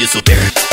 you so there